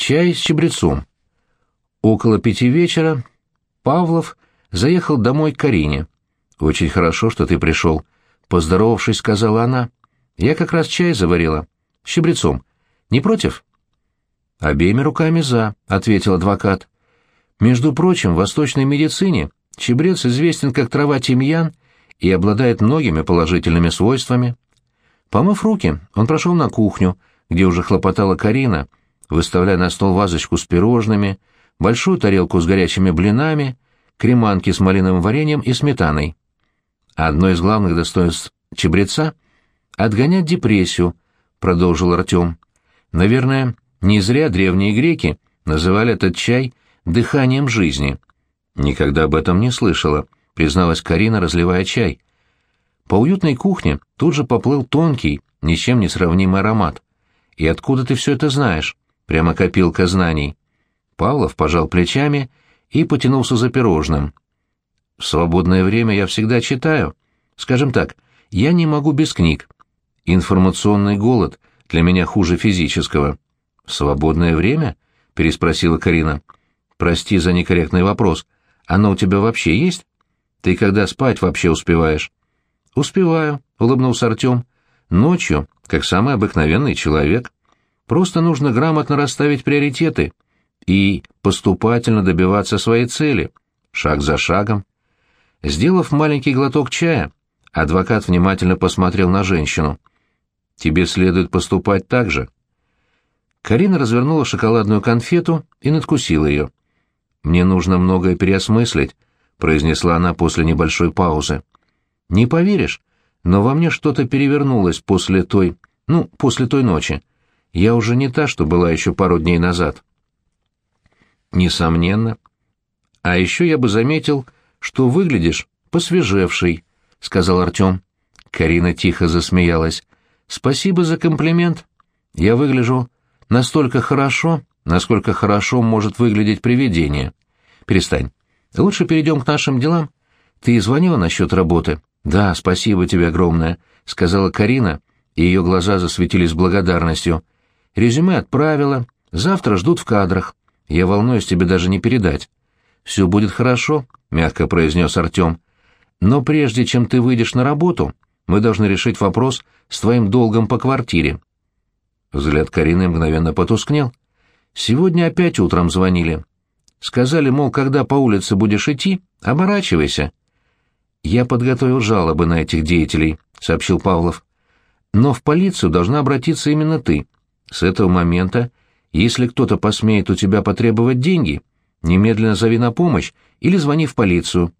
Чай с чабрецом. Около пяти вечера Павлов заехал домой к Карине. «Очень хорошо, что ты пришел», — поздоровавшись, сказала она. «Я как раз чай заварила. С чабрецом. Не против?» «Обеими руками за», — ответил адвокат. «Между прочим, в восточной медицине чабрец известен как трава тимьян и обладает многими положительными свойствами. Помыв руки, он прошел на кухню, где уже хлопотала Карина, выставляя на стол вазочку с пирожными, большую тарелку с горячими блинами, креманки с малиновым вареньем и сметаной. Одно из главных достоинств чабреца — отгонять депрессию, — продолжил Артем. Наверное, не зря древние греки называли этот чай дыханием жизни. Никогда об этом не слышала, призналась Карина, разливая чай. По уютной кухне тут же поплыл тонкий, ни с чем не сравнимый аромат. И откуда ты все это знаешь? Прямо копилка знаний. Павлов пожал плечами и потянулся за пирожным. В свободное время я всегда читаю. Скажем так, я не могу без книг. Информационный голод для меня хуже физического. «Свободное время?» — переспросила Карина. «Прости за некорректный вопрос. Оно у тебя вообще есть? Ты когда спать вообще успеваешь?» «Успеваю», — улыбнулся Артем. «Ночью, как самый обыкновенный человек. Просто нужно грамотно расставить приоритеты и поступательно добиваться своей цели, шаг за шагом». Сделав маленький глоток чая, адвокат внимательно посмотрел на женщину. «Тебе следует поступать так же». Карина развернула шоколадную конфету и надкусила ее. «Мне нужно многое переосмыслить», — произнесла она после небольшой паузы. «Не поверишь, но во мне что-то перевернулось после той... ну, после той ночи. Я уже не та, что была еще пару дней назад». «Несомненно. А еще я бы заметил, что выглядишь посвежевший», — сказал Артем. Карина тихо засмеялась. «Спасибо за комплимент. Я выгляжу настолько хорошо, насколько хорошо может выглядеть привидение. Перестань. Лучше перейдем к нашим делам. Ты звонила насчет работы? Да, спасибо тебе огромное, сказала Карина, и ее глаза засветились благодарностью. Резюме отправила, завтра ждут в кадрах. Я волнуюсь тебе даже не передать. Все будет хорошо, мягко произнес Артем. Но прежде чем ты выйдешь на работу, мы должны решить вопрос с твоим долгом по квартире. Взгляд Карины мгновенно потускнел. «Сегодня опять утром звонили. Сказали, мол, когда по улице будешь идти, оборачивайся». «Я подготовил жалобы на этих деятелей», — сообщил Павлов. «Но в полицию должна обратиться именно ты. С этого момента, если кто-то посмеет у тебя потребовать деньги, немедленно зови на помощь или звони в полицию.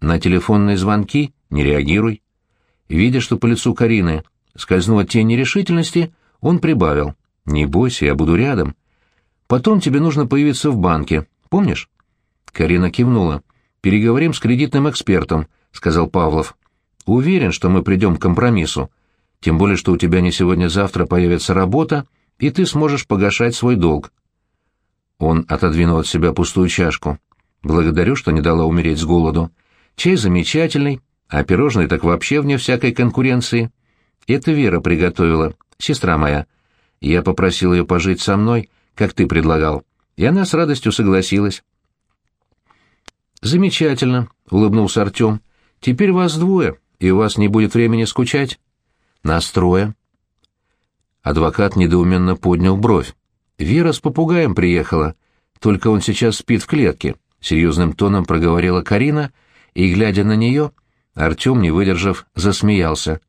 На телефонные звонки не реагируй». Видя, что по лицу Карины скользнула тень нерешительности, он прибавил. «Не бойся, я буду рядом. Потом тебе нужно появиться в банке, помнишь?» Карина кивнула. «Переговорим с кредитным экспертом», — сказал Павлов. «Уверен, что мы придем к компромиссу. Тем более, что у тебя не сегодня-завтра появится работа, и ты сможешь погашать свой долг». Он отодвинул от себя пустую чашку. «Благодарю, что не дала умереть с голоду. Чай замечательный, а пирожные так вообще вне всякой конкуренции. Это Вера приготовила сестра моя. Я попросил ее пожить со мной, как ты предлагал, и она с радостью согласилась. «Замечательно», — улыбнулся Артем. «Теперь вас двое, и у вас не будет времени скучать». «Настроя». Адвокат недоуменно поднял бровь. «Вера с попугаем приехала, только он сейчас спит в клетке», — серьезным тоном проговорила Карина, и, глядя на нее, Артем, не выдержав, засмеялся.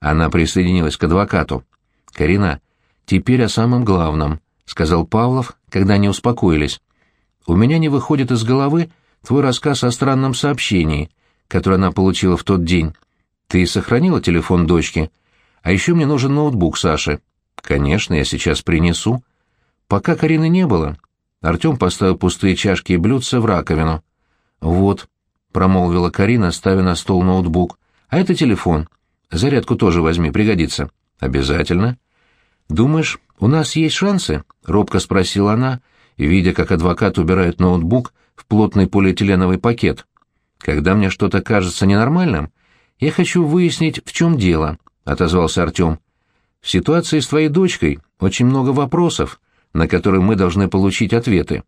Она присоединилась к адвокату. «Карина, теперь о самом главном», — сказал Павлов, когда они успокоились. «У меня не выходит из головы твой рассказ о странном сообщении, которое она получила в тот день. Ты сохранила телефон дочки? А еще мне нужен ноутбук Саши». «Конечно, я сейчас принесу». Пока Карины не было, Артем поставил пустые чашки и блюдца в раковину. «Вот», — промолвила Карина, ставя на стол ноутбук, — «а это телефон. Зарядку тоже возьми, пригодится». «Обязательно». «Думаешь, у нас есть шансы?» — робко спросила она, видя, как адвокат убирает ноутбук в плотный полиэтиленовый пакет. «Когда мне что-то кажется ненормальным, я хочу выяснить, в чем дело», — отозвался Артем. «В ситуации с твоей дочкой очень много вопросов, на которые мы должны получить ответы.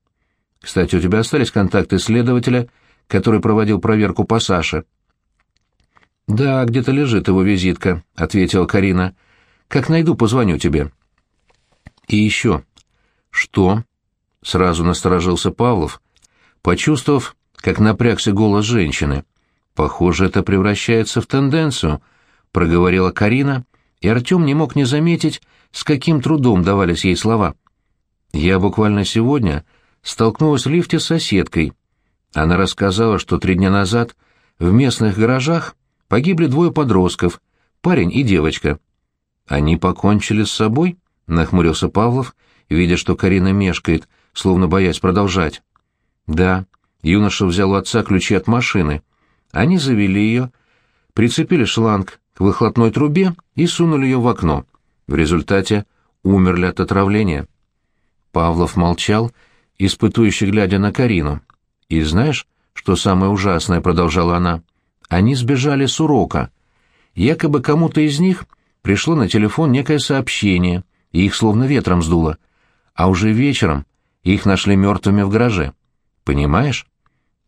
Кстати, у тебя остались контакты следователя, который проводил проверку по Саше?» «Да, где-то лежит его визитка», — ответила Карина. «Как найду, позвоню тебе». «И еще». «Что?» — сразу насторожился Павлов, почувствовав, как напрягся голос женщины. «Похоже, это превращается в тенденцию», — проговорила Карина, и Артем не мог не заметить, с каким трудом давались ей слова. «Я буквально сегодня столкнулась в лифте с соседкой. Она рассказала, что три дня назад в местных гаражах погибли двое подростков, парень и девочка. Они покончили с собой?» — нахмурился Павлов, видя, что Карина мешкает, словно боясь продолжать. «Да». Юноша взял у отца ключи от машины. Они завели ее, прицепили шланг к выхлопной трубе и сунули ее в окно. В результате умерли от отравления. Павлов молчал, испытующе глядя на Карину. «И знаешь, что самое ужасное?» — продолжала она. «Они сбежали с урока. Якобы кому-то из них пришло на телефон некое сообщение, и их словно ветром сдуло. А уже вечером их нашли мертвыми в гараже. Понимаешь?»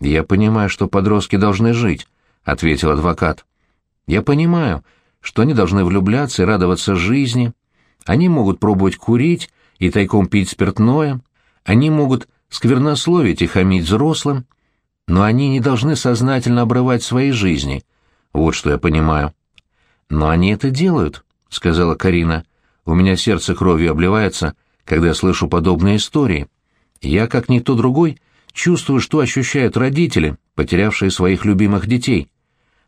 «Я понимаю, что подростки должны жить», — ответил адвокат. «Я понимаю, что они должны влюбляться и радоваться жизни. Они могут пробовать курить и тайком пить спиртное. Они могут сквернословить и хамить взрослым. Но они не должны сознательно обрывать свои жизни. Вот что я понимаю». «Но они это делают», — сказала Карина. «У меня сердце кровью обливается, когда я слышу подобные истории. Я, как никто другой, — чувствую, что ощущают родители, потерявшие своих любимых детей.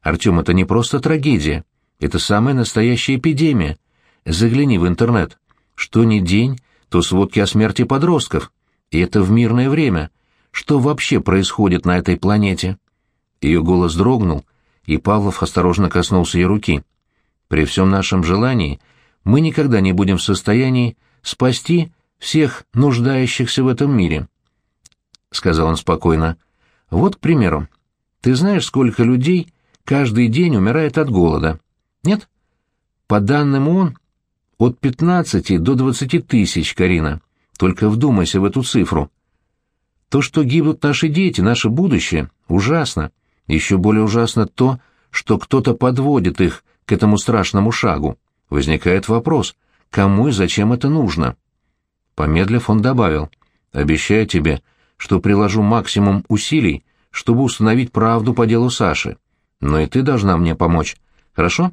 Артем, это не просто трагедия, это самая настоящая эпидемия. Загляни в интернет. Что ни день, то сводки о смерти подростков. И это в мирное время. Что вообще происходит на этой планете? Ее голос дрогнул, и Павлов осторожно коснулся ее руки. При всем нашем желании мы никогда не будем в состоянии спасти всех нуждающихся в этом мире. — сказал он спокойно. «Вот, к примеру, ты знаешь, сколько людей каждый день умирает от голода? Нет? По данным ООН, от 15 до 20 тысяч, Карина. Только вдумайся в эту цифру. То, что гибнут наши дети, наше будущее, ужасно. Еще более ужасно то, что кто-то подводит их к этому страшному шагу. Возникает вопрос, кому и зачем это нужно?» Помедлив, он добавил, «Обещаю тебе, что приложу максимум усилий, чтобы установить правду по делу Саши. Но и ты должна мне помочь. Хорошо?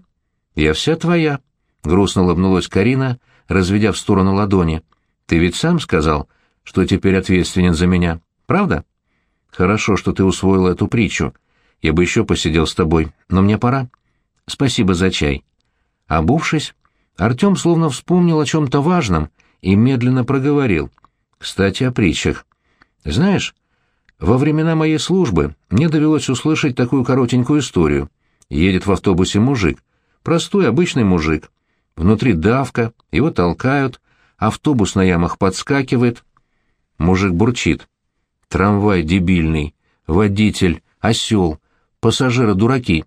Я вся твоя. Грустно улыбнулась Карина, разведя в сторону ладони. Ты ведь сам сказал, что теперь ответственен за меня. Правда? Хорошо, что ты усвоила эту притчу. Я бы еще посидел с тобой, но мне пора. Спасибо за чай. Обувшись, Артем словно вспомнил о чем-то важном и медленно проговорил. Кстати, о притчах. Знаешь, во времена моей службы мне довелось услышать такую коротенькую историю. Едет в автобусе мужик. Простой, обычный мужик. Внутри давка, его толкают, автобус на ямах подскакивает. Мужик бурчит. Трамвай дебильный, водитель, осел, пассажиры дураки.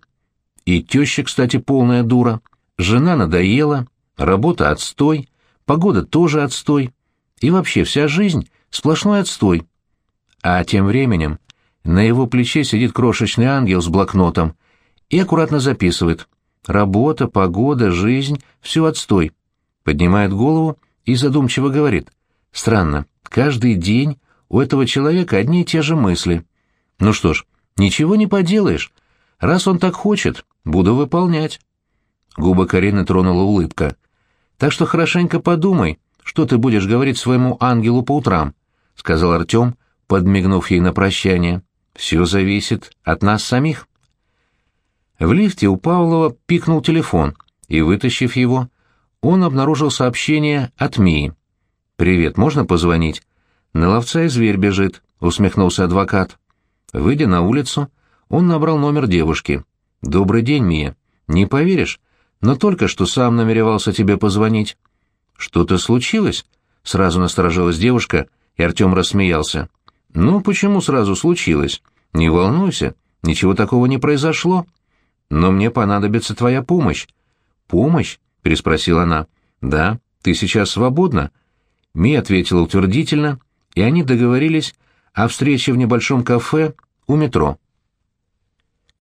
И теща, кстати, полная дура. Жена надоела, работа отстой, погода тоже отстой. И вообще вся жизнь сплошной отстой. А тем временем на его плече сидит крошечный ангел с блокнотом и аккуратно записывает. Работа, погода, жизнь — все отстой. Поднимает голову и задумчиво говорит. Странно, каждый день у этого человека одни и те же мысли. Ну что ж, ничего не поделаешь. Раз он так хочет, буду выполнять. Губы Карины тронула улыбка. Так что хорошенько подумай, что ты будешь говорить своему ангелу по утрам, — сказал Артем, подмигнув ей на прощание. «Все зависит от нас самих». В лифте у Павлова пикнул телефон, и, вытащив его, он обнаружил сообщение от Мии. «Привет, можно позвонить?» «На ловца и зверь бежит», — усмехнулся адвокат. Выйдя на улицу, он набрал номер девушки. «Добрый день, Мия. Не поверишь, но только что сам намеревался тебе позвонить». «Что-то случилось?» — сразу насторожилась девушка, и Артем рассмеялся. «Ну, почему сразу случилось? Не волнуйся, ничего такого не произошло. Но мне понадобится твоя помощь». «Помощь?» — переспросила она. «Да, ты сейчас свободна?» Ми ответила утвердительно, и они договорились о встрече в небольшом кафе у метро.